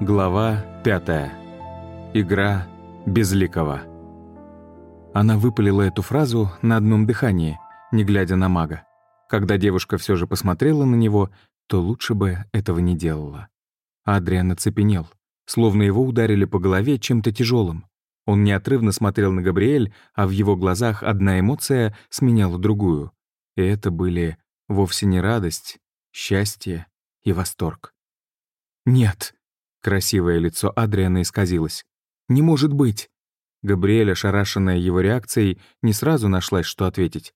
Глава 5. Игра Безликого. Она выпалила эту фразу на одном дыхании, не глядя на мага. Когда девушка все же посмотрела на него, то лучше бы этого не делала. Адриан оцепенел, словно его ударили по голове чем-то тяжелым. Он неотрывно смотрел на Габриэль, а в его глазах одна эмоция сменяла другую. И это были вовсе не радость, счастье и восторг. «Нет!» — красивое лицо Адриана исказилось. «Не может быть!» Габриэль, ошарашенная его реакцией, не сразу нашлась, что ответить.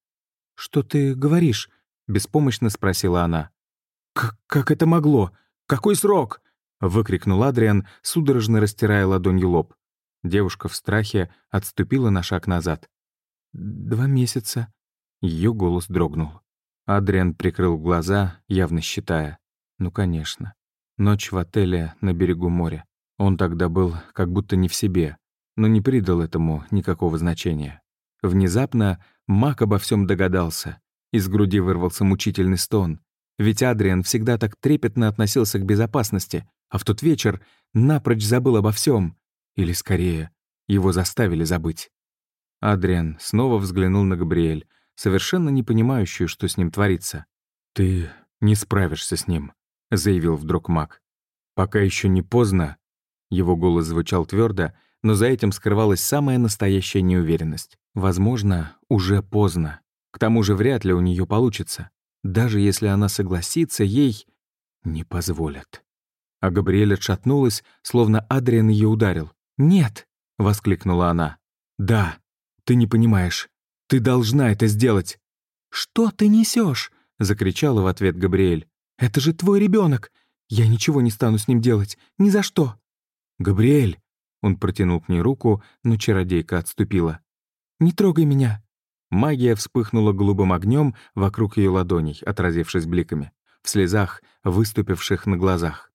«Что ты говоришь?» — беспомощно спросила она. «Как, как это могло? Какой срок?» — выкрикнул Адриан, судорожно растирая ладонью лоб. Девушка в страхе отступила на шаг назад. «Два месяца». Ее голос дрогнул. Адриан прикрыл глаза, явно считая. Ну, конечно. Ночь в отеле на берегу моря. Он тогда был как будто не в себе, но не придал этому никакого значения. Внезапно Мак обо всем догадался. Из груди вырвался мучительный стон. Ведь Адриан всегда так трепетно относился к безопасности, а в тот вечер напрочь забыл обо всем. Или, скорее, его заставили забыть. Адриан снова взглянул на Габриэль, совершенно не понимающую, что с ним творится. «Ты не справишься с ним», — заявил вдруг маг. «Пока еще не поздно». Его голос звучал твердо, но за этим скрывалась самая настоящая неуверенность. Возможно, уже поздно. К тому же вряд ли у нее получится. Даже если она согласится, ей не позволят. А Габриэль отшатнулась, словно Адриан ее ударил. «Нет!» — воскликнула она. «Да, ты не понимаешь. Ты должна это сделать!» «Что ты несешь? закричала в ответ Габриэль. «Это же твой ребенок! Я ничего не стану с ним делать, ни за что!» «Габриэль!» Он протянул к ней руку, но чародейка отступила. «Не трогай меня!» Магия вспыхнула голубым огнем вокруг ее ладоней, отразившись бликами, в слезах, выступивших на глазах.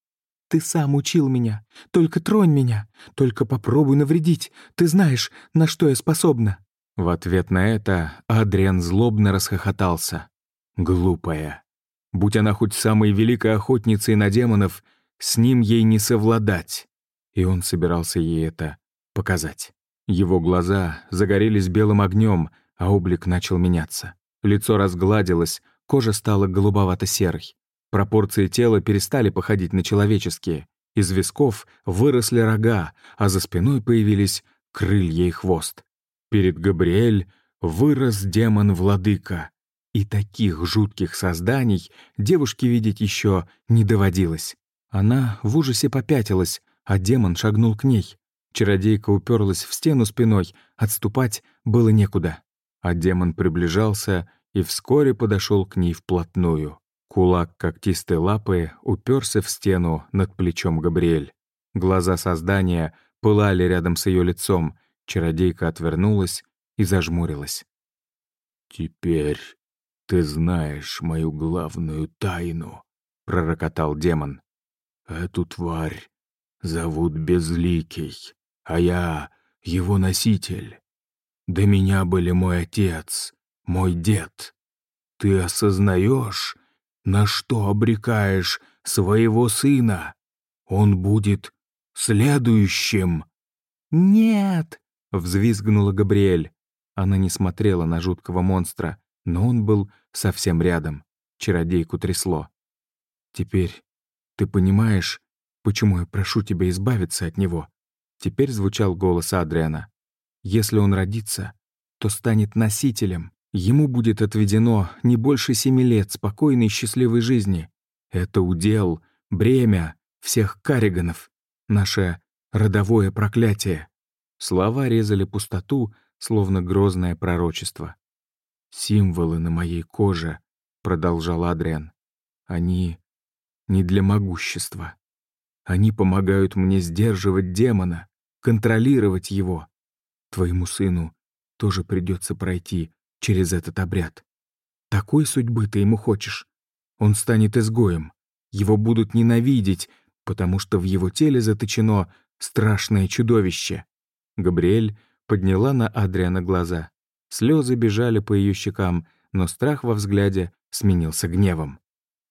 «Ты сам учил меня. Только тронь меня. Только попробуй навредить. Ты знаешь, на что я способна». В ответ на это Адриан злобно расхохотался. Глупая. Будь она хоть самой великой охотницей на демонов, с ним ей не совладать. И он собирался ей это показать. Его глаза загорелись белым огнем, а облик начал меняться. Лицо разгладилось, кожа стала голубовато-серой. Пропорции тела перестали походить на человеческие. Из висков выросли рога, а за спиной появились крылья и хвост. Перед Габриэль вырос демон-владыка. И таких жутких созданий девушке видеть еще не доводилось. Она в ужасе попятилась, а демон шагнул к ней. Чародейка уперлась в стену спиной, отступать было некуда. А демон приближался и вскоре подошел к ней вплотную. Кулак когтистой лапы уперся в стену над плечом Габриэль. Глаза создания пылали рядом с ее лицом, Чародейка отвернулась и зажмурилась. «Теперь ты знаешь мою главную тайну», — пророкотал демон. «Эту тварь зовут Безликий, а я его носитель. До меня были мой отец, мой дед. Ты осознаешь, на что обрекаешь своего сына? Он будет следующим». «Нет!» Взвизгнула Габриэль. Она не смотрела на жуткого монстра, но он был совсем рядом. Чародейку трясло. «Теперь ты понимаешь, почему я прошу тебя избавиться от него?» Теперь звучал голос Адриана. «Если он родится, то станет носителем. Ему будет отведено не больше семи лет спокойной и счастливой жизни. Это удел, бремя всех кариганов, наше родовое проклятие. Слова резали пустоту, словно грозное пророчество. «Символы на моей коже», — продолжал Адриан, — «они не для могущества. Они помогают мне сдерживать демона, контролировать его. Твоему сыну тоже придется пройти через этот обряд. Такой судьбы ты ему хочешь. Он станет изгоем. Его будут ненавидеть, потому что в его теле заточено страшное чудовище. Габриэль подняла на Адриана глаза. Слезы бежали по ее щекам, но страх во взгляде сменился гневом.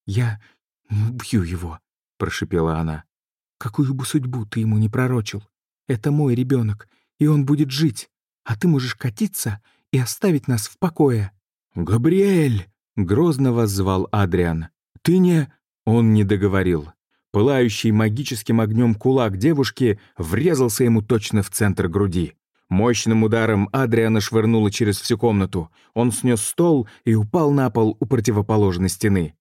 «Я не убью его», — прошипела она. какую бы судьбу ты ему не пророчил. Это мой ребенок, и он будет жить, а ты можешь катиться и оставить нас в покое». «Габриэль!» — грозно воззвал Адриан. «Ты не...» Он не договорил. Пылающий магическим огнем кулак девушки врезался ему точно в центр груди. Мощным ударом Адриана швырнуло через всю комнату. Он снес стол и упал на пол у противоположной стены.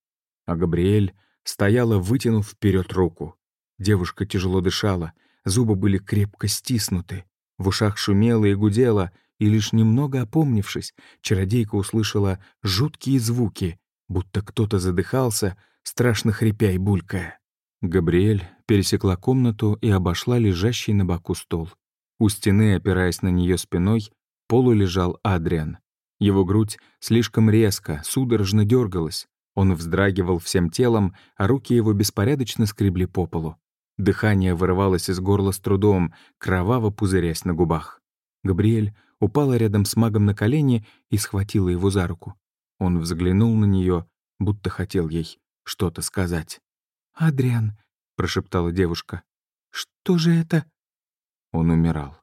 А Габриэль стояла, вытянув вперед руку. Девушка тяжело дышала, зубы были крепко стиснуты. В ушах шумело и гудело, и лишь немного опомнившись, чародейка услышала жуткие звуки, будто кто-то задыхался, страшно хрипя и булькая. Габриэль пересекла комнату и обошла лежащий на боку стол. У стены, опираясь на нее спиной, полу лежал Адриан. Его грудь слишком резко, судорожно дергалась. Он вздрагивал всем телом, а руки его беспорядочно скребли по полу. Дыхание вырывалось из горла с трудом, кроваво пузырясь на губах. Габриэль упала рядом с магом на колени и схватила его за руку. Он взглянул на нее, будто хотел ей что-то сказать. «Адриан», — прошептала девушка, — «что же это?» Он умирал.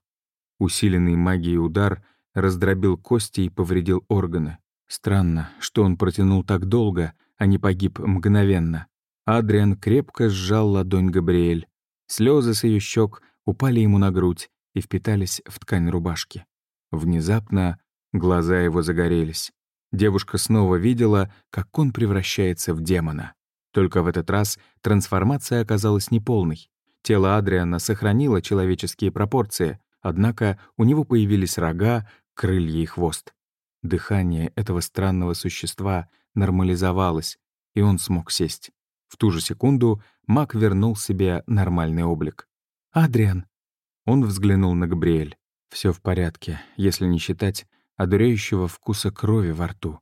Усиленный магией удар раздробил кости и повредил органы. Странно, что он протянул так долго, а не погиб мгновенно. Адриан крепко сжал ладонь Габриэль. Слезы с ее щек упали ему на грудь и впитались в ткань рубашки. Внезапно глаза его загорелись. Девушка снова видела, как он превращается в демона. Только в этот раз трансформация оказалась неполной. Тело Адриана сохранило человеческие пропорции, однако у него появились рога, крылья и хвост. Дыхание этого странного существа нормализовалось, и он смог сесть. В ту же секунду маг вернул себе нормальный облик. «Адриан!» Он взглянул на Габриэль. Все в порядке, если не считать одуреющего вкуса крови во рту.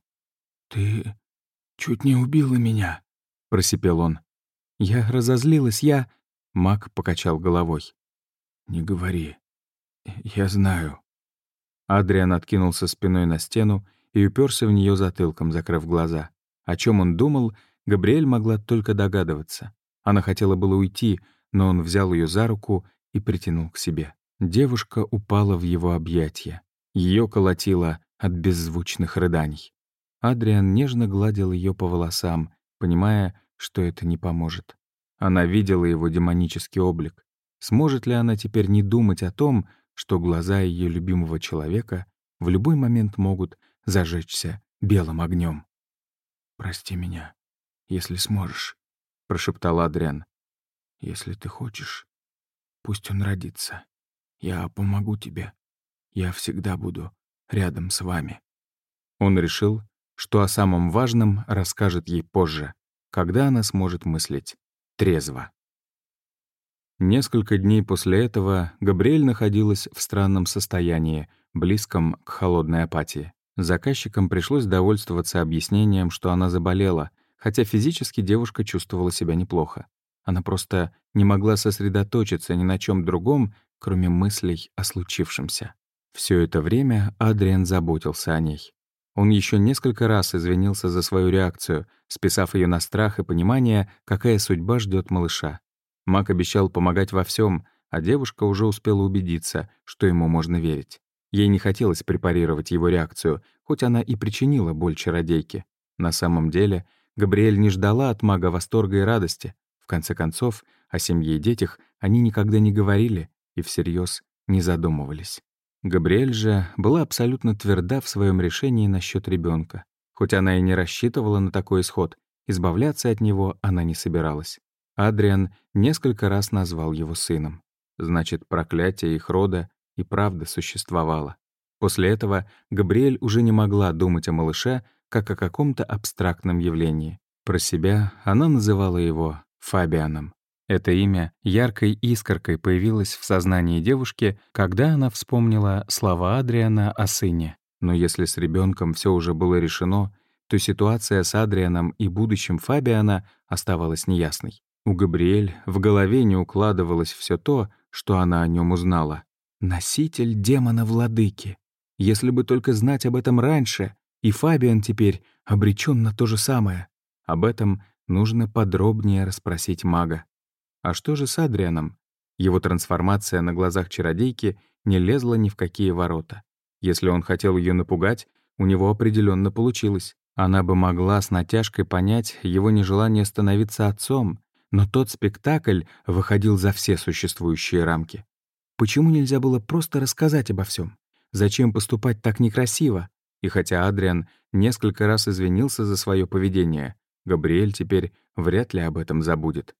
«Ты чуть не убила меня», — просипел он. «Я разозлилась, я...» — Мак покачал головой. «Не говори. Я знаю». Адриан откинулся спиной на стену и уперся в нее затылком, закрыв глаза. О чем он думал, Габриэль могла только догадываться. Она хотела было уйти, но он взял ее за руку и притянул к себе. Девушка упала в его объятия. Ее колотило от беззвучных рыданий. Адриан нежно гладил ее по волосам, понимая, что это не поможет. Она видела его демонический облик. Сможет ли она теперь не думать о том, что глаза ее любимого человека в любой момент могут зажечься белым огнем? «Прости меня, если сможешь», — прошептал Адриан. «Если ты хочешь, пусть он родится. Я помогу тебе. Я всегда буду рядом с вами». Он решил, что о самом важном расскажет ей позже, когда она сможет мыслить трезво. Несколько дней после этого Габриэль находилась в странном состоянии, близком к холодной апатии. Заказчикам пришлось довольствоваться объяснением, что она заболела, хотя физически девушка чувствовала себя неплохо. Она просто не могла сосредоточиться ни на чем другом, кроме мыслей о случившемся. Все это время Адриан заботился о ней. Он еще несколько раз извинился за свою реакцию, списав ее на страх и понимание, какая судьба ждет малыша. Мак обещал помогать во всем, а девушка уже успела убедиться, что ему можно верить. Ей не хотелось препарировать его реакцию, хоть она и причинила боль чародейке. На самом деле, Габриэль не ждала от мага восторга и радости. В конце концов, о семье и детях они никогда не говорили и всерьез не задумывались. Габриэль же была абсолютно тверда в своем решении насчет ребенка. Хоть она и не рассчитывала на такой исход, избавляться от него она не собиралась. Адриан несколько раз назвал его сыном. Значит, проклятие их рода и правда существовало. После этого Габриэль уже не могла думать о малыше как о каком-то абстрактном явлении. Про себя она называла его Фабианом. Это имя яркой искоркой появилось в сознании девушки, когда она вспомнила слова Адриана о сыне. Но если с ребенком все уже было решено, то ситуация с Адрианом и будущим Фабиана оставалась неясной. У Габриэль в голове не укладывалось все то, что она о нем узнала. Носитель демона-владыки. Если бы только знать об этом раньше, и Фабиан теперь обречен на то же самое. Об этом нужно подробнее расспросить мага. А что же с Адрианом? Его трансформация на глазах чародейки не лезла ни в какие ворота. Если он хотел ее напугать, у него определенно получилось. Она бы могла с натяжкой понять его нежелание становиться отцом, но тот спектакль выходил за все существующие рамки. Почему нельзя было просто рассказать обо всем? Зачем поступать так некрасиво? И хотя Адриан несколько раз извинился за свое поведение, Габриэль теперь вряд ли об этом забудет.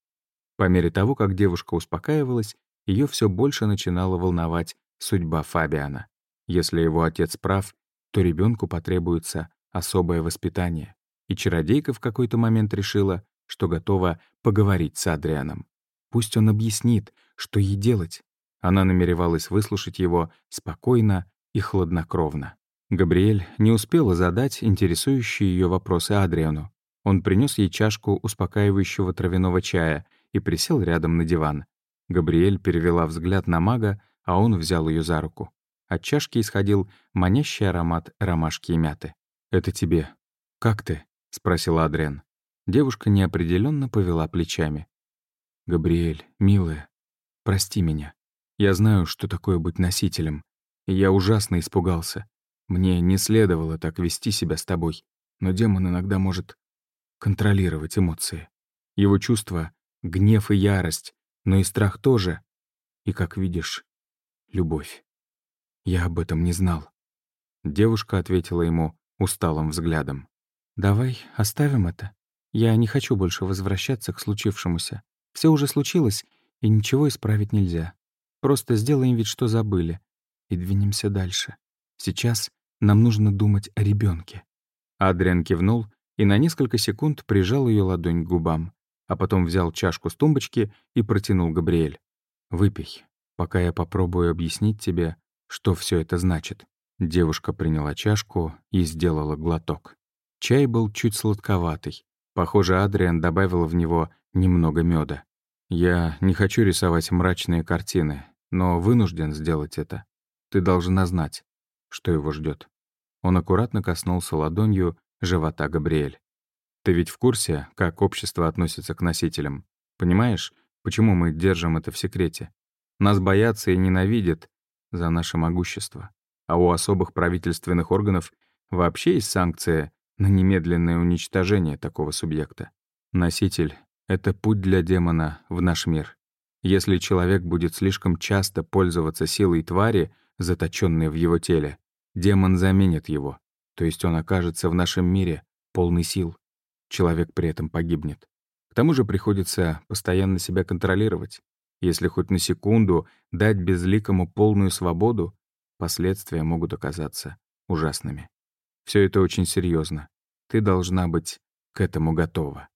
По мере того, как девушка успокаивалась, ее все больше начинала волновать судьба Фабиана. Если его отец прав, то ребенку потребуется особое воспитание. И чародейка в какой-то момент решила, что готова поговорить с Адрианом. Пусть он объяснит, что ей делать. Она намеревалась выслушать его спокойно и хладнокровно. Габриэль не успела задать интересующие ее вопросы Адриану. Он принес ей чашку успокаивающего травяного чая — и присел рядом на диван. Габриэль перевела взгляд на мага, а он взял ее за руку. От чашки исходил манящий аромат ромашки и мяты. «Это тебе. Как ты?» — спросил Адриан. Девушка неопределенно повела плечами. «Габриэль, милая, прости меня. Я знаю, что такое быть носителем. Я ужасно испугался. Мне не следовало так вести себя с тобой, но демон иногда может контролировать эмоции. Его чувства гнев и ярость, но и страх тоже. И, как видишь, любовь. Я об этом не знал. Девушка ответила ему усталым взглядом. «Давай оставим это. Я не хочу больше возвращаться к случившемуся. Все уже случилось, и ничего исправить нельзя. Просто сделаем вид, что забыли, и двинемся дальше. Сейчас нам нужно думать о ребенке. Адриан кивнул и на несколько секунд прижал ее ладонь к губам а потом взял чашку с тумбочки и протянул Габриэль. «Выпей, пока я попробую объяснить тебе, что все это значит». Девушка приняла чашку и сделала глоток. Чай был чуть сладковатый. Похоже, Адриан добавил в него немного меда. «Я не хочу рисовать мрачные картины, но вынужден сделать это. Ты должна знать, что его ждет. Он аккуратно коснулся ладонью живота Габриэль. Ты ведь в курсе, как общество относится к носителям? Понимаешь, почему мы держим это в секрете? Нас боятся и ненавидят за наше могущество. А у особых правительственных органов вообще есть санкция на немедленное уничтожение такого субъекта. Носитель — это путь для демона в наш мир. Если человек будет слишком часто пользоваться силой твари, заточенной в его теле, демон заменит его, то есть он окажется в нашем мире полный сил человек при этом погибнет. К тому же приходится постоянно себя контролировать. Если хоть на секунду дать безликому полную свободу, последствия могут оказаться ужасными. Все это очень серьезно. Ты должна быть к этому готова.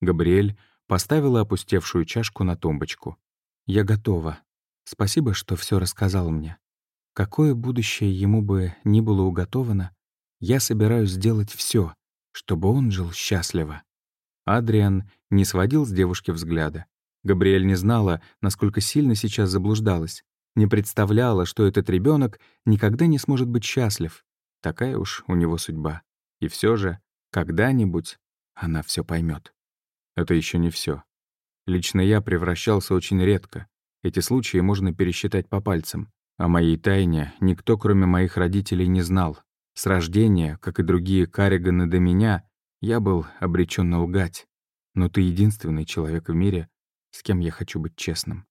Габриэль поставила опустевшую чашку на тумбочку. «Я готова. Спасибо, что все рассказал мне. Какое будущее ему бы ни было уготовано, я собираюсь сделать все, чтобы он жил счастливо. Адриан не сводил с девушки взгляда. Габриэль не знала, насколько сильно сейчас заблуждалась, не представляла, что этот ребенок никогда не сможет быть счастлив. Такая уж у него судьба. И все же, когда-нибудь она все поймет. Это еще не все. Лично я превращался очень редко. Эти случаи можно пересчитать по пальцам. О моей тайне никто, кроме моих родителей, не знал. С рождения, как и другие Карриганы до меня, я был обречен лгать. Но ты единственный человек в мире, с кем я хочу быть честным.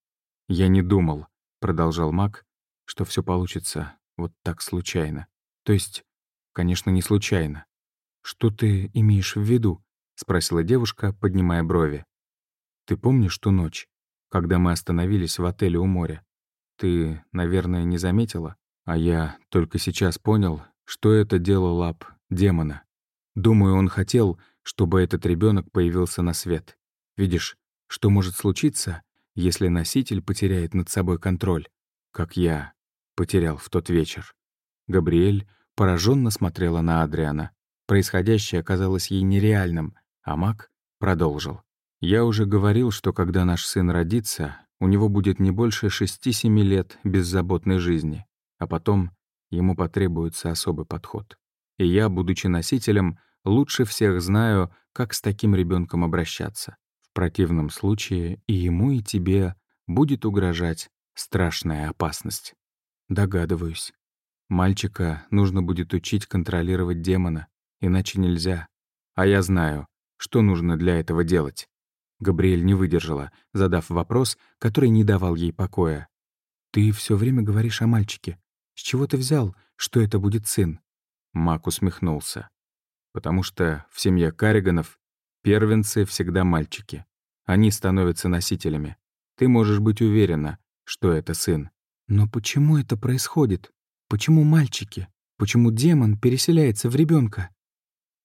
Я не думал, — продолжал Мак, — что все получится вот так случайно. То есть, конечно, не случайно. «Что ты имеешь в виду?» — спросила девушка, поднимая брови. «Ты помнишь ту ночь, когда мы остановились в отеле у моря? Ты, наверное, не заметила, а я только сейчас понял, что это дело лап демона. Думаю, он хотел, чтобы этот ребенок появился на свет. Видишь, что может случиться, если носитель потеряет над собой контроль, как я потерял в тот вечер. Габриэль пораженно смотрела на Адриана. Происходящее казалось ей нереальным, а маг продолжил. «Я уже говорил, что когда наш сын родится, у него будет не больше шести-семи лет беззаботной жизни, а потом ему потребуется особый подход. И я, будучи носителем, лучше всех знаю, как с таким ребенком обращаться. В противном случае и ему, и тебе будет угрожать страшная опасность. Догадываюсь. Мальчика нужно будет учить контролировать демона, иначе нельзя. А я знаю, что нужно для этого делать. Габриэль не выдержала, задав вопрос, который не давал ей покоя. «Ты все время говоришь о мальчике. С чего ты взял, что это будет сын?» Мак усмехнулся. «Потому что в семье Карриганов первенцы всегда мальчики. Они становятся носителями. Ты можешь быть уверена, что это сын». «Но почему это происходит? Почему мальчики? Почему демон переселяется в ребенка?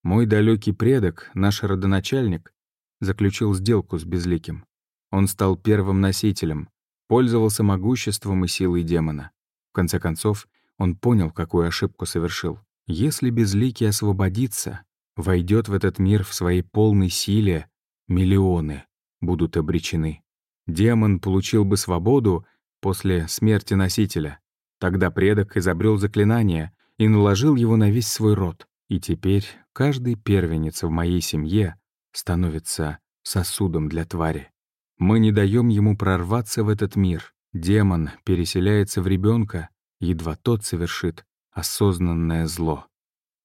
Мой далекий предок, наш родоначальник, заключил сделку с Безликим. Он стал первым носителем, пользовался могуществом и силой демона. В конце концов, он понял, какую ошибку совершил. Если Безликий освободится, войдет в этот мир в своей полной силе, миллионы будут обречены. Демон получил бы свободу после смерти носителя. Тогда предок изобрел заклинание и наложил его на весь свой род. И теперь каждый первенец в моей семье становится сосудом для твари. Мы не даем ему прорваться в этот мир. Демон переселяется в ребенка, едва тот совершит осознанное зло.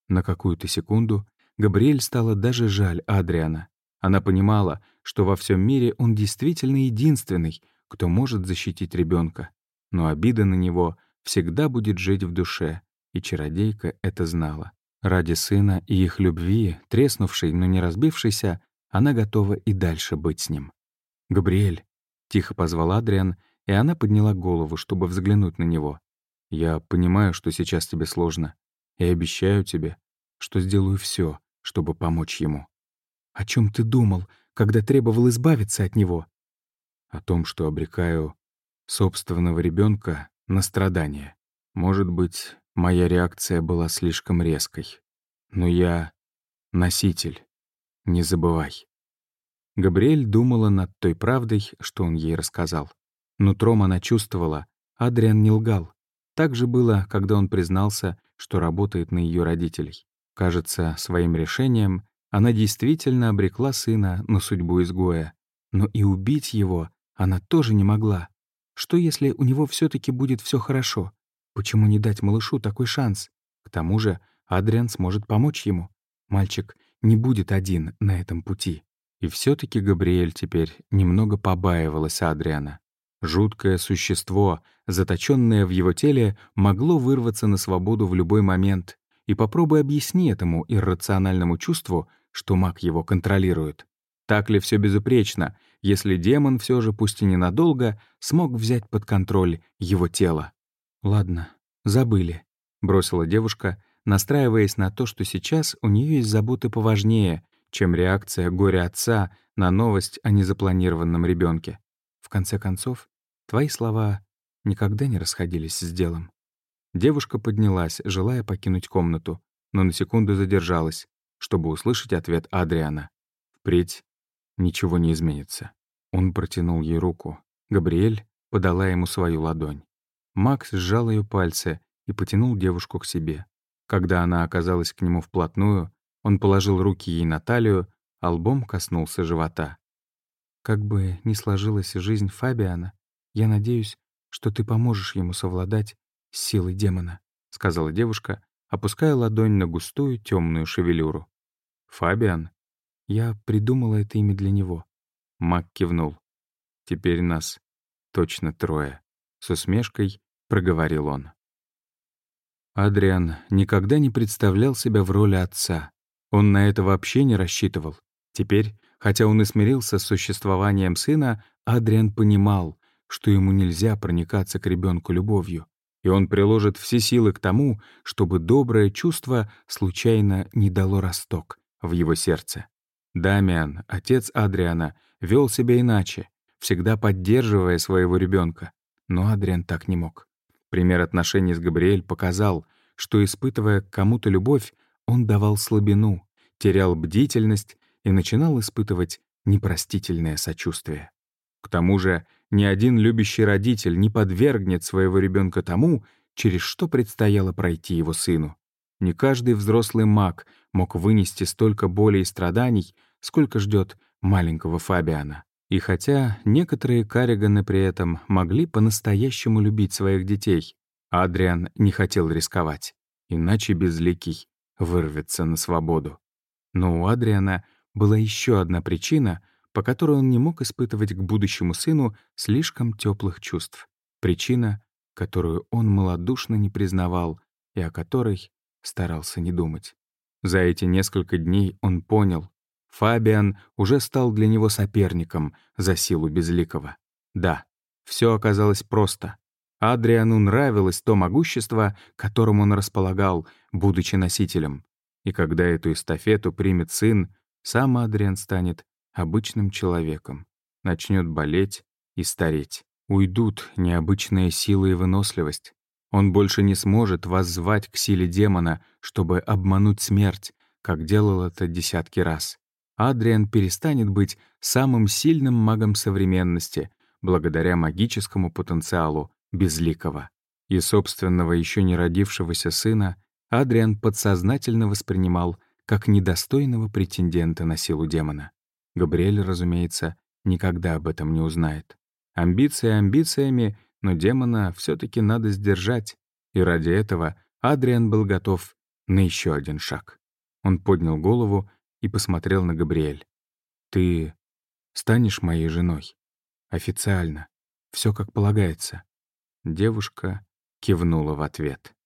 На какую-то секунду Габриэль стало даже жаль Адриана. Она понимала, что во всем мире он действительно единственный, кто может защитить ребенка. Но обида на него всегда будет жить в душе, и чародейка это знала. Ради сына и их любви, треснувшей, но не разбившейся, она готова и дальше быть с ним. «Габриэль», — тихо позвал Адриан, и она подняла голову, чтобы взглянуть на него. «Я понимаю, что сейчас тебе сложно, и обещаю тебе, что сделаю все, чтобы помочь ему». «О чем ты думал, когда требовал избавиться от него?» «О том, что обрекаю собственного ребенка на страдания. Может быть, Моя реакция была слишком резкой. Но я носитель. Не забывай. Габриэль думала над той правдой, что он ей рассказал. Нутром она чувствовала, Адриан не лгал. Так же было, когда он признался, что работает на ее родителей. Кажется, своим решением она действительно обрекла сына на судьбу изгоя. Но и убить его она тоже не могла. Что если у него все таки будет все хорошо? Почему не дать малышу такой шанс? К тому же Адриан сможет помочь ему. Мальчик не будет один на этом пути. И все таки Габриэль теперь немного побаивалась Адриана. Жуткое существо, заточенное в его теле, могло вырваться на свободу в любой момент. И попробуй объясни этому иррациональному чувству, что маг его контролирует. Так ли все безупречно, если демон все же, пусть и ненадолго, смог взять под контроль его тело? «Ладно, забыли», — бросила девушка, настраиваясь на то, что сейчас у нее есть заботы поважнее, чем реакция горя отца на новость о незапланированном ребенке. В конце концов, твои слова никогда не расходились с делом. Девушка поднялась, желая покинуть комнату, но на секунду задержалась, чтобы услышать ответ Адриана. Впредь ничего не изменится. Он протянул ей руку. Габриэль подала ему свою ладонь. Макс сжал ее пальцы и потянул девушку к себе. Когда она оказалась к нему вплотную, он положил руки ей на талию, а лбом коснулся живота. «Как бы ни сложилась жизнь Фабиана, я надеюсь, что ты поможешь ему совладать с силой демона», — сказала девушка, опуская ладонь на густую темную шевелюру. «Фабиан?» Я придумала это имя для него. Мак кивнул. «Теперь нас точно трое». С усмешкой — проговорил он. Адриан никогда не представлял себя в роли отца. Он на это вообще не рассчитывал. Теперь, хотя он и смирился с существованием сына, Адриан понимал, что ему нельзя проникаться к ребенку любовью, и он приложит все силы к тому, чтобы доброе чувство случайно не дало росток в его сердце. Дамиан, отец Адриана, вел себя иначе, всегда поддерживая своего ребенка, но Адриан так не мог. Пример отношений с Габриэль показал, что, испытывая к кому-то любовь, он давал слабину, терял бдительность и начинал испытывать непростительное сочувствие. К тому же ни один любящий родитель не подвергнет своего ребенка тому, через что предстояло пройти его сыну. Не каждый взрослый маг мог вынести столько боли и страданий, сколько ждет маленького Фабиана. И хотя некоторые Карриганы при этом могли по-настоящему любить своих детей, Адриан не хотел рисковать, иначе Безликий вырвется на свободу. Но у Адриана была еще одна причина, по которой он не мог испытывать к будущему сыну слишком теплых чувств. Причина, которую он малодушно не признавал и о которой старался не думать. За эти несколько дней он понял, Фабиан уже стал для него соперником за силу Безликого. Да, все оказалось просто. Адриану нравилось то могущество, которым он располагал, будучи носителем. И когда эту эстафету примет сын, сам Адриан станет обычным человеком, начнет болеть и стареть. Уйдут необычная сила и выносливость. Он больше не сможет воззвать к силе демона, чтобы обмануть смерть, как делал это десятки раз. Адриан перестанет быть самым сильным магом современности благодаря магическому потенциалу Безликого. И собственного еще не родившегося сына Адриан подсознательно воспринимал как недостойного претендента на силу демона. Габриэль, разумеется, никогда об этом не узнает. Амбиции амбициями, но демона все таки надо сдержать, и ради этого Адриан был готов на еще один шаг. Он поднял голову и посмотрел на Габриэль. «Ты станешь моей женой? Официально. Все как полагается». Девушка кивнула в ответ.